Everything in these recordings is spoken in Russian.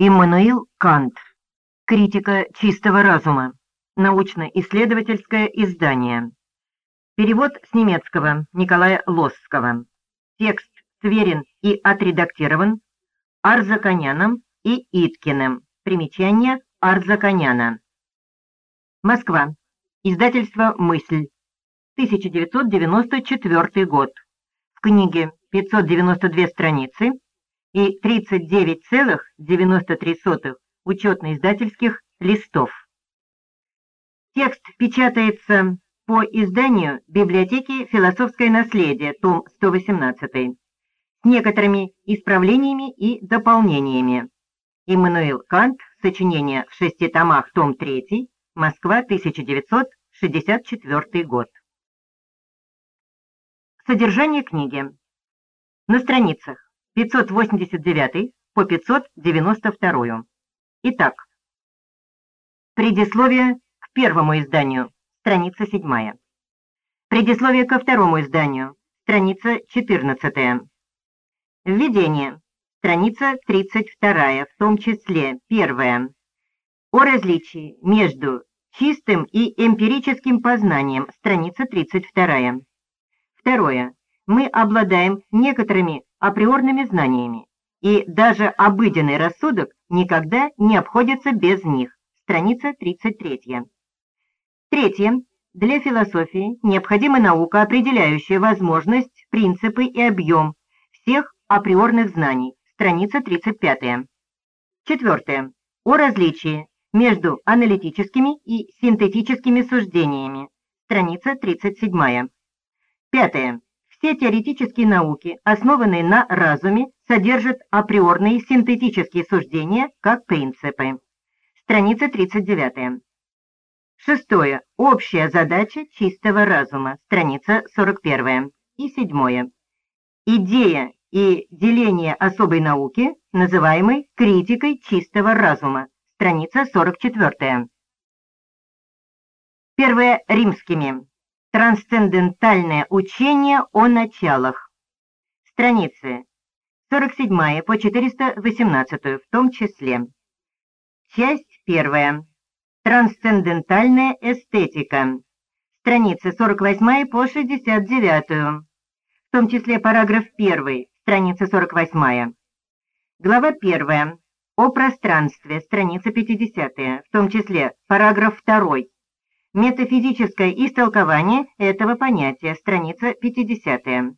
Иммануил Кант. Критика чистого разума. Научно-исследовательское издание. Перевод с немецкого Николая Лосского. Текст сверен и отредактирован Арзаконяном и Иткиным. Примечание Арзаконяна. Москва. Издательство «Мысль». 1994 год. В книге 592 страницы и 39,93 учетно-издательских листов. Текст печатается по изданию библиотеки «Философское наследие», том 118, с некоторыми исправлениями и дополнениями. Иммануил Кант, сочинение в шести томах, том 3, Москва, 1964 год. Содержание книги. На страницах 589 по 592. Итак, предисловие к первому изданию, страница 7. Предисловие ко второму изданию, страница 14. Введение, страница 32, в том числе первое. О различии между чистым и эмпирическим познанием, страница 32. Второе. Мы обладаем некоторыми априорными знаниями, и даже обыденный рассудок никогда не обходится без них. Страница 33. Третье. Для философии необходима наука, определяющая возможность, принципы и объем всех априорных знаний. Страница 35. Четвертое. О различии между аналитическими и синтетическими суждениями. Страница 37. Пятое. Все теоретические науки, основанные на разуме, содержат априорные синтетические суждения как принципы. Страница 39. Шестое. Общая задача чистого разума. Страница 41. И седьмое. Идея и деление особой науки, называемой критикой чистого разума. Страница 44. Первое. Римскими. Трансцендентальное учение о началах. Страницы 47 по 418 в том числе. Часть первая. Трансцендентальная эстетика. Страницы 48 по 69, в том числе параграф 1, страница 48. Глава 1. О пространстве, страница 50, в том числе параграф 2 Метафизическое истолкование этого понятия, страница 50.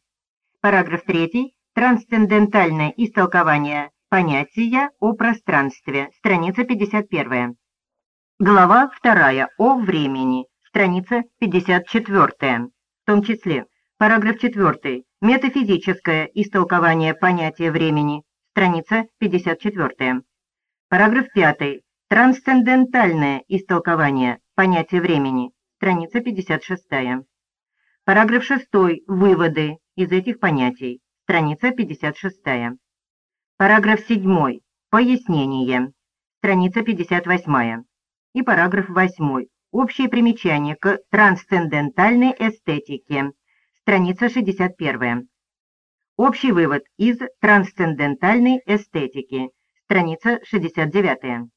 Параграф 3. Трансцендентальное истолкование понятия о пространстве, страница 51. Глава 2. О времени, страница 54. В том числе параграф 4. Метафизическое истолкование понятия времени, страница 54. Параграф 5. Трансцендентальное истолкование понятия времени, страница 56. Параграф 6. Выводы из этих понятий, страница 56. Параграф 7. Пояснение, страница 58. И параграф 8. Общее примечание к трансцендентальной эстетике, страница 61. Общий вывод из трансцендентальной эстетики, страница 69.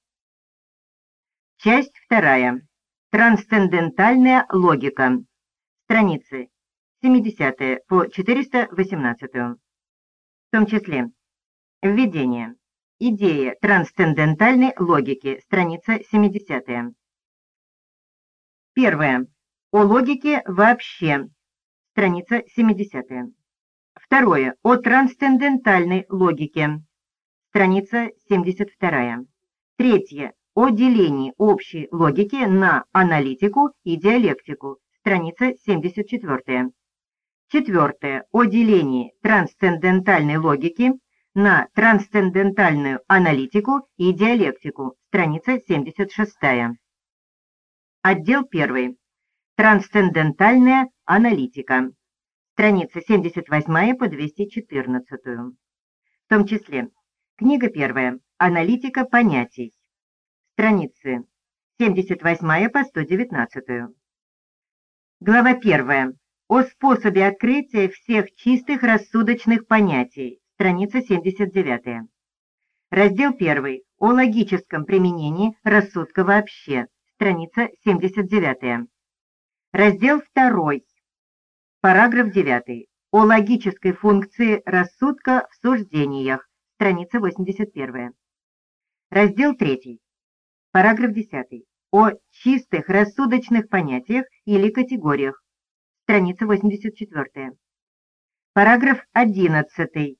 Часть вторая. Трансцендентальная логика. Страницы 70 по 418. В том числе Введение. Идея трансцендентальной логики. Страница 70. Первое. О логике вообще. Страница 70. Второе. О трансцендентальной логике. Страница 72. Третье о делении общей логики на аналитику и диалектику, страница 74. Четвертое. О делении трансцендентальной логики на трансцендентальную аналитику и диалектику, страница 76. Отдел 1. Трансцендентальная аналитика, страница 78 по 214. В том числе книга 1. Аналитика понятий, страницы 78 по 119. Глава 1. О способе открытия всех чистых рассудочных понятий, страница 79. Раздел 1. О логическом применении рассудка вообще. Страница 79. Раздел 2. Параграф 9. О логической функции рассудка в суждениях. Страница 81. Раздел 3. Параграф 10. О чистых рассудочных понятиях или категориях. Страница 84. Параграф 11.